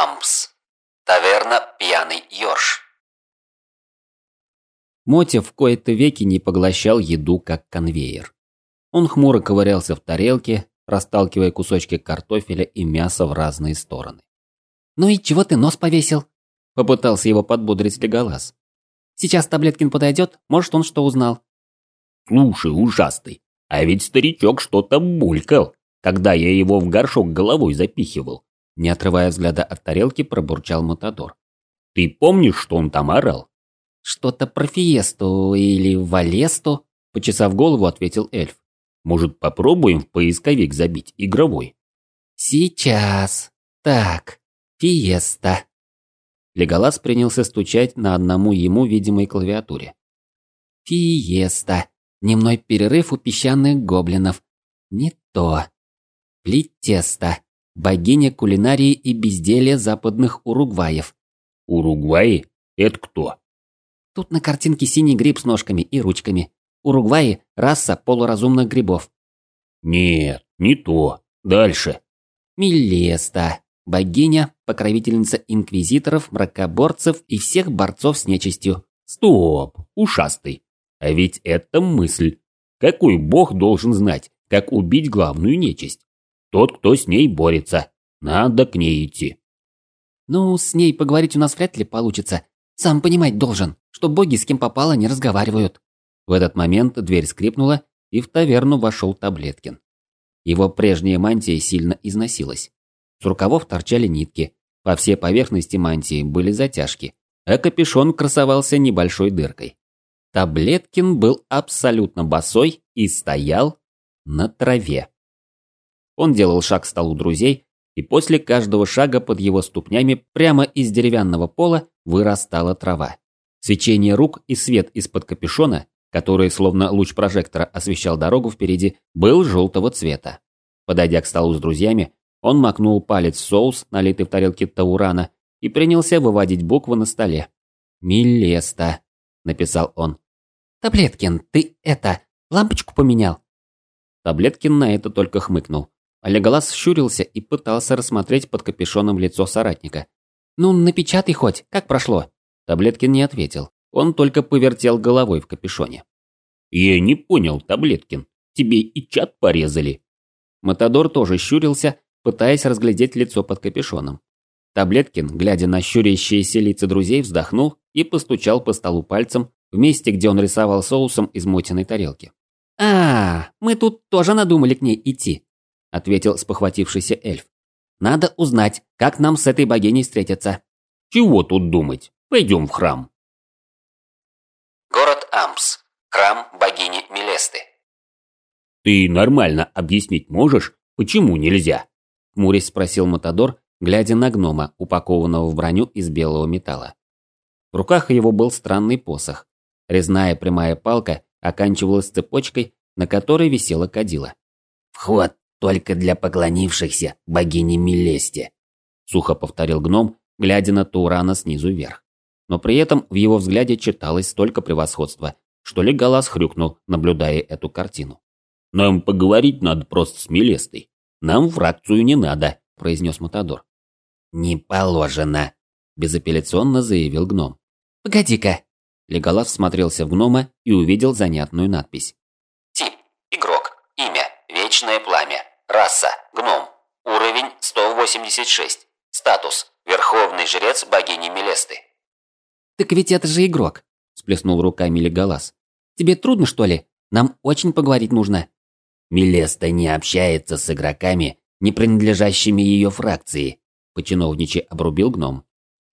Ампс. Таверна «Пьяный Ёрш». Мотя в кои-то веки не поглощал еду как конвейер. Он хмуро ковырялся в тарелке, расталкивая кусочки картофеля и мяса в разные стороны. «Ну и чего ты нос повесил?» – попытался его подбодрить Леголас. «Сейчас Таблеткин подойдет, может, он что узнал». «Слушай, ужасный, а ведь старичок что-то булькал, когда я его в горшок головой запихивал. Не отрывая взгляда от тарелки, пробурчал Матадор. «Ты помнишь, что он там орал?» «Что-то про Фиесту или Валесту?» Почесав голову, ответил эльф. «Может, попробуем в поисковик забить игровой?» «Сейчас. Так, Фиеста». Леголас принялся стучать на одному ему видимой клавиатуре. «Фиеста. Дневной перерыв у песчаных гоблинов. Не то. Плитеста богиня кулинарии и безделия западных Уругваев. Уругваи? Это кто? Тут на картинке синий гриб с ножками и ручками. Уругваи – раса полуразумных грибов. Нет, не то. Дальше. Милеста. Богиня, покровительница инквизиторов, мракоборцев и всех борцов с нечистью. Стоп, ушастый. А ведь это мысль. Какой бог должен знать, как убить главную нечисть? Тот, кто с ней борется. Надо к ней идти. Ну, с ней поговорить у нас вряд ли получится. Сам понимать должен, что боги с кем попало не разговаривают. В этот момент дверь скрипнула, и в таверну вошел Таблеткин. Его прежняя мантия сильно износилась. С рукавов торчали нитки, по всей поверхности мантии были затяжки, а капюшон красовался небольшой дыркой. Таблеткин был абсолютно босой и стоял на траве. Он делал шаг к столу друзей, и после каждого шага под его ступнями прямо из деревянного пола вырастала трава. Свечение рук и свет из-под капюшона, который словно луч прожектора освещал дорогу впереди, был желтого цвета. Подойдя к столу с друзьями, он макнул палец в соус, налитый в тарелке таурана, и принялся выводить буквы на столе. «Милеста», — написал он. «Таблеткин, ты это, лампочку поменял?» Таблеткин на это только хмыкнул. Олеголас щурился и пытался рассмотреть под капюшоном лицо соратника. «Ну, напечатай хоть, как прошло?» Таблеткин не ответил. Он только повертел головой в капюшоне. «Я не понял, Таблеткин. Тебе и чат порезали?» Матадор тоже щурился, пытаясь разглядеть лицо под капюшоном. Таблеткин, глядя на щурящиеся лица друзей, вздохнул и постучал по столу пальцем в месте, где он рисовал соусом из мотиной тарелки. «А, мы тут тоже надумали к ней идти», – ответил спохватившийся эльф. «Надо узнать, как нам с этой богиней встретиться». «Чего тут думать? Пойдем в храм». Город Ампс. Храм богини Мелесты. «Ты нормально объяснить можешь, почему нельзя?» – хмурясь спросил Матадор, глядя на гнома, упакованного в броню из белого металла. В руках его был странный посох. Резная прямая палка оканчивалась цепочкой, на которой висела кадила. «Вход только для поклонившихся богине Мелесте», — сухо повторил гном, глядя на Турана снизу вверх. Но при этом в его взгляде читалось столько превосходства, что Леголас хрюкнул, наблюдая эту картину. «Нам поговорить надо просто с Мелестой. Нам фракцию не надо», — произнес Матадор. «Не положено», — безапелляционно заявил гном. «Погоди-ка». Леголас смотрелся в гнома и увидел занятную надпись. Тип. Игрок. Имя. Вечное пламя. Раса – гном. Уровень 186. Статус – верховный жрец богини Мелесты. «Так ведь это же игрок», – сплеснул руками Леголас. «Тебе трудно, что ли? Нам очень поговорить нужно». «Мелеста не общается с игроками, не принадлежащими ее фракции», – починовниче обрубил гном.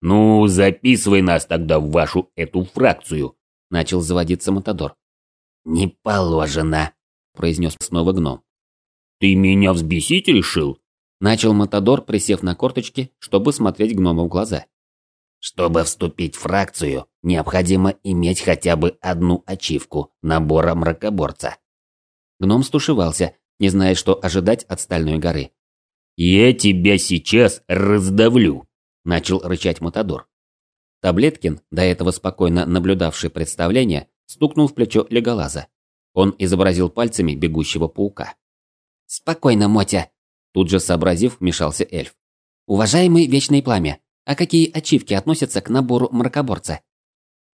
«Ну, записывай нас тогда в вашу эту фракцию», – начал заводиться Матадор. «Не положено», – произнес снова гном. «Ты меня взбесить решил?» Начал Матадор, присев на корточки, чтобы смотреть гному в глаза. «Чтобы вступить в фракцию, необходимо иметь хотя бы одну ачивку набора мракоборца». Гном стушевался, не зная, что ожидать от Стальной горы. «Я тебя сейчас раздавлю», – начал рычать Матадор. Таблеткин, до этого спокойно наблюдавший представление, стукнул в плечо Леголаза. Он изобразил пальцами бегущего паука. «Спокойно, Мотя!» Тут же сообразив, вмешался эльф. Уважаемый Вечное Пламя, а какие ачивки относятся к набору мракоборца?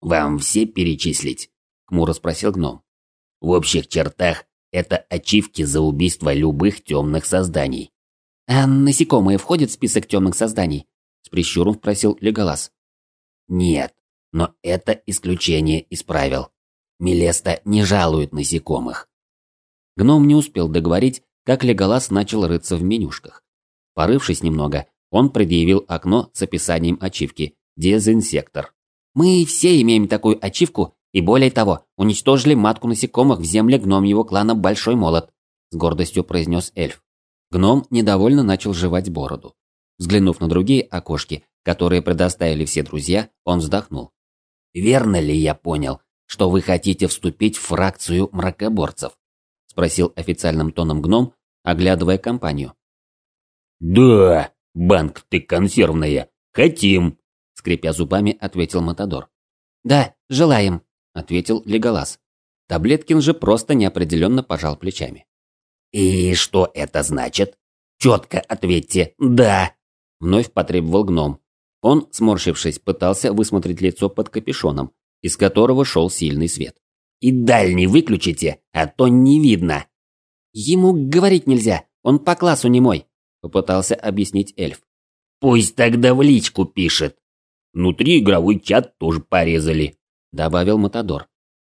Вам все перечислить? Хмуро спросил гном. В общих чертах это ачивки за убийство любых темных созданий. А насекомые входят в список темных созданий? С прищуром спросил Леголас. Нет, но это исключение из правил. Мелеста не жалует насекомых. Гном не успел договорить, как Леголас начал рыться в менюшках. Порывшись немного, он предъявил окно с описанием ачивки «Дезинсектор». «Мы все имеем такую ачивку, и более того, уничтожили матку насекомых в земле гномьего клана Большой Молот», с гордостью произнес эльф. Гном недовольно начал жевать бороду. Взглянув на другие окошки, которые предоставили все друзья, он вздохнул. «Верно ли я понял, что вы хотите вступить в фракцию мракоборцев?» Спросил официальным тоном гном, оглядывая компанию. «Да, банк ты консервная, хотим!» скрипя зубами, ответил Матадор. «Да, желаем», — ответил Леголас. Таблеткин же просто неопределенно пожал плечами. «И что это значит? Четко ответьте «да». Вновь потребовал гном. Он, сморщившись, пытался высмотреть лицо под капюшоном, из которого шел сильный свет. «И дальний выключите, а то не видно». «Ему говорить нельзя, он по классу не мой», — попытался объяснить эльф. «Пусть тогда в личку пишет». Внутри игровой чат тоже порезали, добавил Матадор.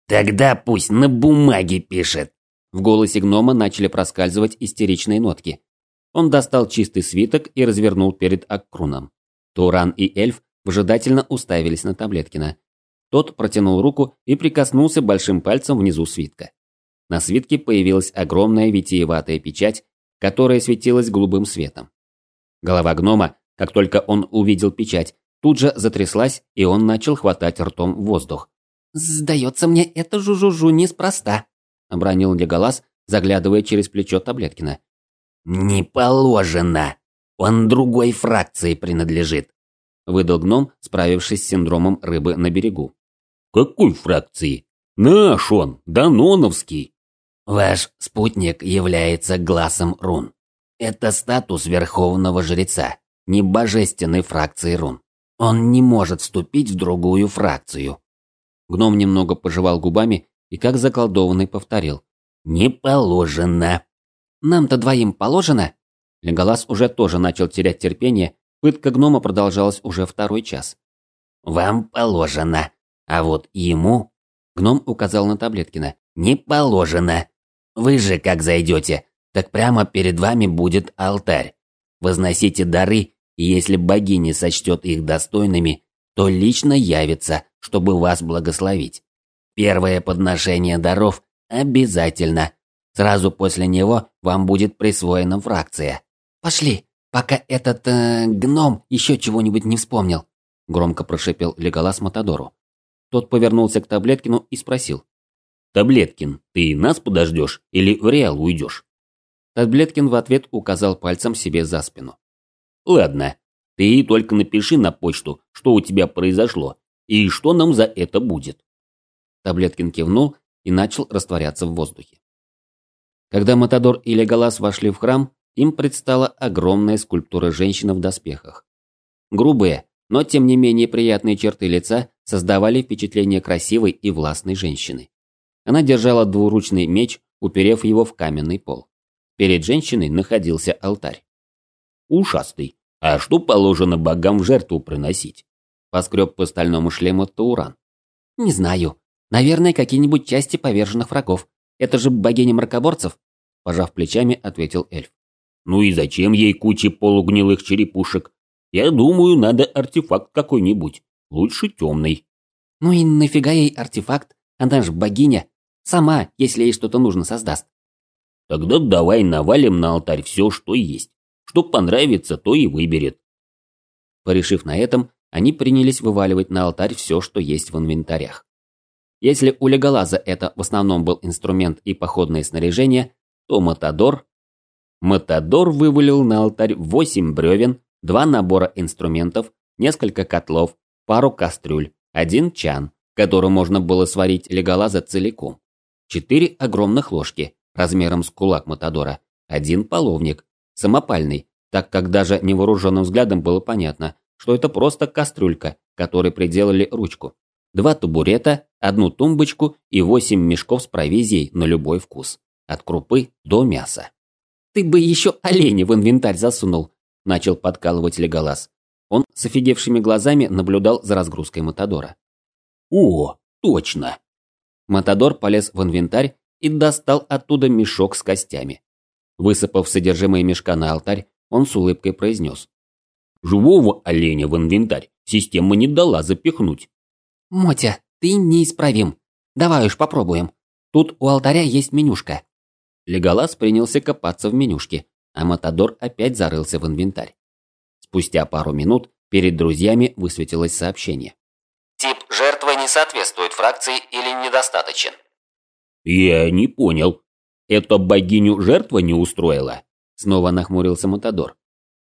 Тогда пусть на бумаге пишет. В голосе гнома начали проскальзывать истеричные нотки. Он достал чистый свиток и развернул перед Аккруном. Туран и эльф выжидательно уставились на Таблеткина. Тот протянул руку и прикоснулся большим пальцем внизу свитка. На свитке появилась огромная витиеватая печать, которая светилась голубым светом. Голова гнома, как только он увидел печать, тут же затряслась, и он начал хватать ртом воздух. «Сдается мне, это жужужу неспроста», — обронил Леголас, заглядывая через плечо Таблеткина. «Не положено. Он другой фракции принадлежит», — выдал гном, справившись с синдромом рыбы на берегу. «Какой фракции? Наш он, Даноновский». «Ваш спутник является глазом рун. Это статус верховного жреца, не божественной фракции рун. Он не может вступить в другую фракцию. Гном немного пожевал губами и как заколдованный повторил. «Не положено». «Нам-то двоим положено?» Леголас уже тоже начал терять терпение, пытка гнома продолжалась уже второй час. «Вам положено, а вот ему...» Гном указал на Таблеткина. «Не положено. Вы же как зайдете, так прямо перед вами будет алтарь. Возносите дары и если богиня сочтет их достойными, то лично явится, чтобы вас благословить. Первое подношение даров обязательно. Сразу после него вам будет присвоена фракция. Пошли, пока этот э, гном еще чего-нибудь не вспомнил. Громко прошипел Леголас Матадору. Тот повернулся к Таблеткину и спросил. «Таблеткин, ты нас подождешь или в Реал уйдешь?» Таблеткин в ответ указал пальцем себе за спину. Ладно, ты только напиши на почту, что у тебя произошло и что нам за это будет. Таблеткин кивнул и начал растворяться в воздухе. Когда Матадор и Леголас вошли в храм, им предстала огромная скульптура женщины в доспехах. Грубые, но тем не менее приятные черты лица создавали впечатление красивой и властной женщины. Она держала двуручный меч, уперев его в каменный пол. Перед женщиной находился алтарь. Ушастый. А что положено богам в жертву приносить? Поскреб по стальному шлему Тауран. Не знаю. Наверное, какие-нибудь части поверженных врагов. Это же богиня мракоборцев. Пожав плечами, ответил эльф. Ну и зачем ей куча полугнилых черепушек? Я думаю, надо артефакт какой-нибудь. Лучше темный. Ну и нафига ей артефакт? Она же богиня. Сама, если ей что-то нужно, создаст. Тогда давай навалим на алтарь все, что есть. Что понравится, то и выберет. Порешив на этом, они принялись вываливать на алтарь все, что есть в инвентарях. Если у Леголаза это в основном был инструмент и походное снаряжение, то Матадор... Матадор вывалил на алтарь 8 бревен, два набора инструментов, несколько котлов, пару кастрюль, один чан, которым можно было сварить Леголаза целиком, четыре огромных ложки, размером с кулак Матадора, один половник, самопальный, так как даже невооруженным взглядом было понятно, что это просто кастрюлька, которой приделали ручку. Два табурета, одну тумбочку и восемь мешков с провизией на любой вкус. От крупы до мяса. «Ты бы еще оленя в инвентарь засунул», – начал подкалывать Леголас. Он с офигевшими глазами наблюдал за разгрузкой Матадора. «О, точно!» Матадор полез в инвентарь и достал оттуда мешок с костями. Высыпав содержимое мешка на алтарь, он с улыбкой произнес. «Живого оленя в инвентарь система не дала запихнуть». «Мотя, ты неисправим. Давай уж попробуем. Тут у алтаря есть менюшка». Леголас принялся копаться в менюшке, а Матадор опять зарылся в инвентарь. Спустя пару минут перед друзьями высветилось сообщение. Тип жертвы не соответствует фракции или недостаточен. «Я не понял. Это богиню жертва не устроила?» Снова нахмурился Матадор.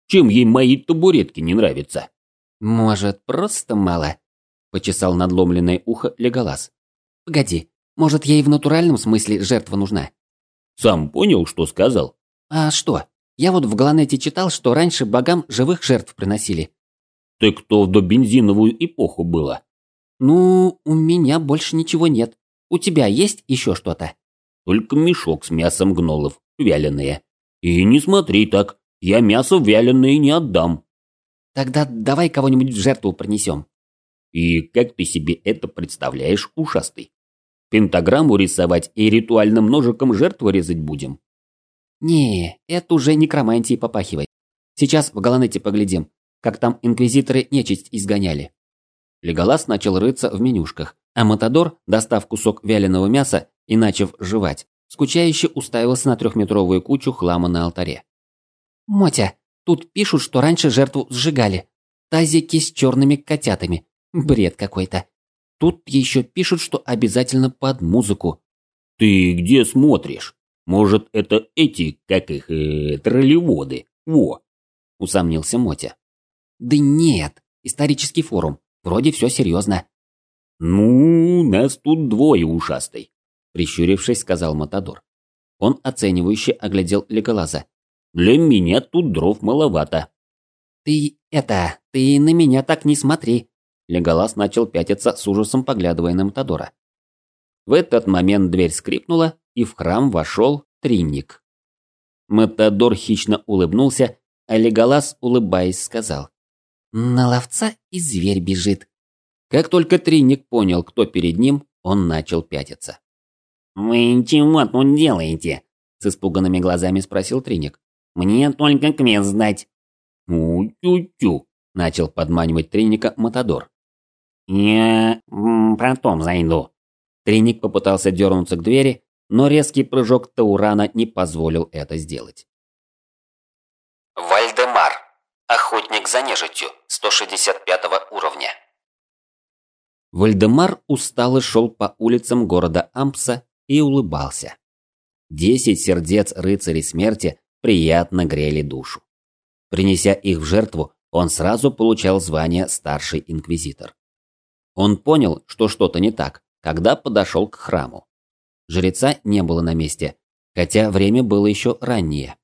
«Чем ей мои табуретки не нравятся?» «Может, просто мало?» Почесал надломленное ухо Леголас. «Погоди, может, ей в натуральном смысле жертва нужна?» «Сам понял, что сказал?» «А что? Я вот в Галанете читал, что раньше богам живых жертв приносили». «Ты кто в добензиновую эпоху было?» «Ну, у меня больше ничего нет. У тебя есть еще что-то?» «Только мешок с мясом гнолов, вяленые. И не смотри так, я мясо вяленое не отдам». «Тогда давай кого-нибудь в жертву принесем». «И как ты себе это представляешь, ушастый? Пентаграмму рисовать и ритуальным ножиком жертву резать будем?» «Не, это уже некромантией попахивает. Сейчас в Галанете поглядим, как там инквизиторы нечисть изгоняли». Леголас начал рыться в менюшках, а Матадор, достав кусок вяленого мяса и начав жевать, скучающе уставился на трехметровую кучу хлама на алтаре. «Мотя, тут пишут, что раньше жертву сжигали. Тазики с черными котятами. Бред какой-то. Тут еще пишут, что обязательно под музыку». «Ты где смотришь? Может, это эти, как их, э, троллеводы? Во!» – усомнился Мотя. «Да нет, исторический форум. Вроде все серьезно. «Ну, нас тут двое ушастый», – прищурившись, сказал Матадор. Он оценивающе оглядел Леголаза. «Для меня тут дров маловато». «Ты это, ты на меня так не смотри», Леголас начал пятиться с ужасом, поглядывая на Матадора. В этот момент дверь скрипнула, и в храм вошел Тринник. Матадор хищно улыбнулся, а Леголас, улыбаясь, сказал. На ловца и зверь бежит. Как только Триник понял, кто перед ним, он начал пятиться. «Вы чего тут делаете?» – с испуганными глазами спросил Триник. «Мне только квест сдать». «У-тю-тю», – начал подманивать Триника Матадор. «Я потом зайду». Триник попытался дернуться к двери, но резкий прыжок Таурана не позволил это сделать. Вальдемар. Охотник за нежитью, 165 уровня. Вальдемар устало шел по улицам города Ампса и улыбался. Десять сердец рыцарей смерти приятно грели душу. Принеся их в жертву, он сразу получал звание старший инквизитор. Он понял, что что-то не так, когда подошел к храму. Жреца не было на месте, хотя время было еще раннее.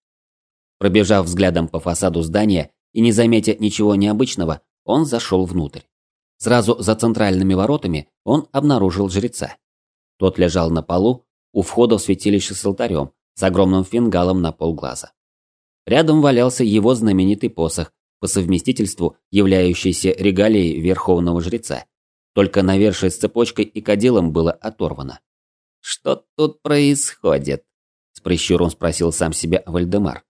Пробежав взглядом по фасаду здания, и не заметя ничего необычного, он зашел внутрь. Сразу за центральными воротами он обнаружил жреца. Тот лежал на полу у входа в святилище с алтарем, с огромным фингалом на полглаза. Рядом валялся его знаменитый посох, по совместительству являющийся регалией верховного жреца. Только навершие с цепочкой и кадилом было оторвано. «Что тут происходит?» – с прищуром спросил сам себя Вальдемар.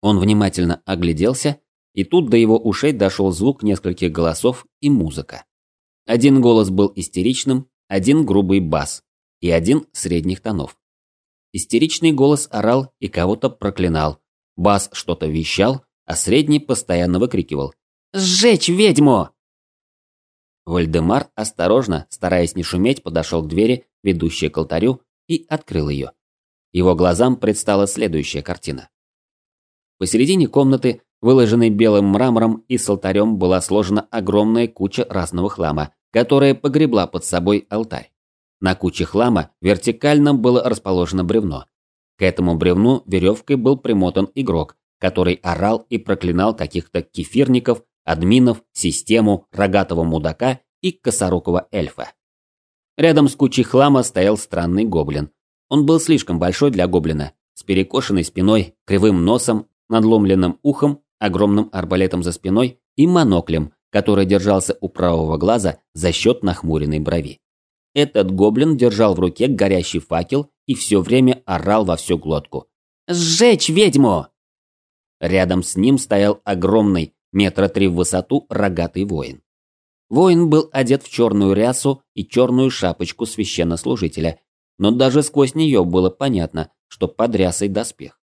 Он внимательно огляделся и тут до его ушей дошел звук нескольких голосов и музыка. Один голос был истеричным, один грубый бас и один средних тонов. Истеричный голос орал и кого-то проклинал. Бас что-то вещал, а средний постоянно выкрикивал «Сжечь ведьму!». Вальдемар осторожно, стараясь не шуметь, подошел к двери, ведущей к алтарю, и открыл ее. Его глазам предстала следующая картина. Посередине комнаты выложенной белым мрамором и с алтарем была сложена огромная куча разного хлама, которая погребла под собой алтарь. На куче хлама вертикально было расположено бревно. К этому бревну веревкой был примотан игрок, который орал и проклинал каких-то кефирников, админов, систему, рогатого мудака и косорукого эльфа. Рядом с кучей хлама стоял странный гоблин. Он был слишком большой для гоблина, с перекошенной спиной, кривым носом, надломленным ухом, огромным арбалетом за спиной и моноклем, который держался у правого глаза за счет нахмуренной брови. Этот гоблин держал в руке горящий факел и все время орал во всю глотку. «Сжечь ведьму!» Рядом с ним стоял огромный, метра три в высоту, рогатый воин. Воин был одет в черную рясу и черную шапочку священнослужителя, но даже сквозь нее было понятно, что под рясой доспех.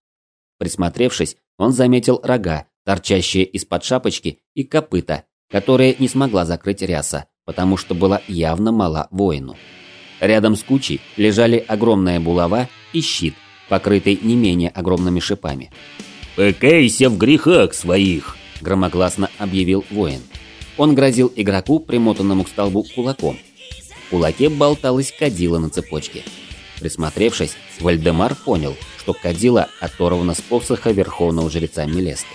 Присмотревшись, он заметил рога, торчащие из-под шапочки, и копыта, которые не смогла закрыть ряса, потому что была явно мала воину. Рядом с кучей лежали огромная булава и щит, покрытый не менее огромными шипами. «Покайся в грехах своих!» – громогласно объявил воин. Он грозил игроку, примотанному к столбу, кулаком. В кулаке болталась кадила на цепочке. Присмотревшись, Вальдемар понял, что кадила оторвана с посоха верховного жреца Мелесты.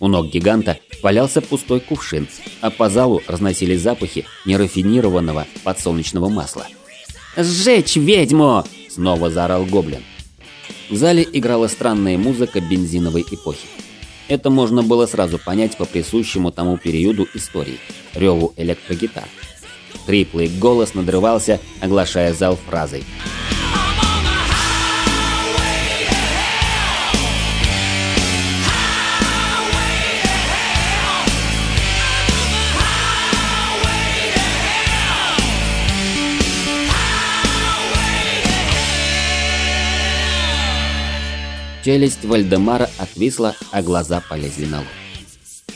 У ног гиганта валялся пустой кувшин, а по залу разносились запахи нерафинированного подсолнечного масла. «Сжечь ведьму!» – снова заорал гоблин. В зале играла странная музыка бензиновой эпохи. Это можно было сразу понять по присущему тому периоду истории – реву электрогитар. Хриплый голос надрывался, оглашая зал фразой Челюсть Вальдемара отвисла, а глаза полезли на лоб.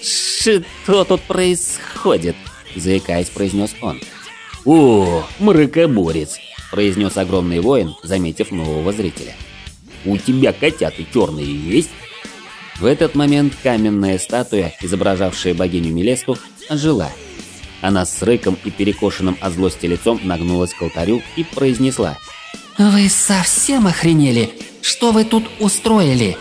«Что тут происходит?» – заикаясь, произнес он. «О, мракоборец!» – произнес огромный воин, заметив нового зрителя. «У тебя котята черные есть?» В этот момент каменная статуя, изображавшая богиню Мелесту, ожила. Она с рыком и перекошенным от злости лицом нагнулась к алтарю и произнесла. «Вы совсем охренели? Что вы тут устроили?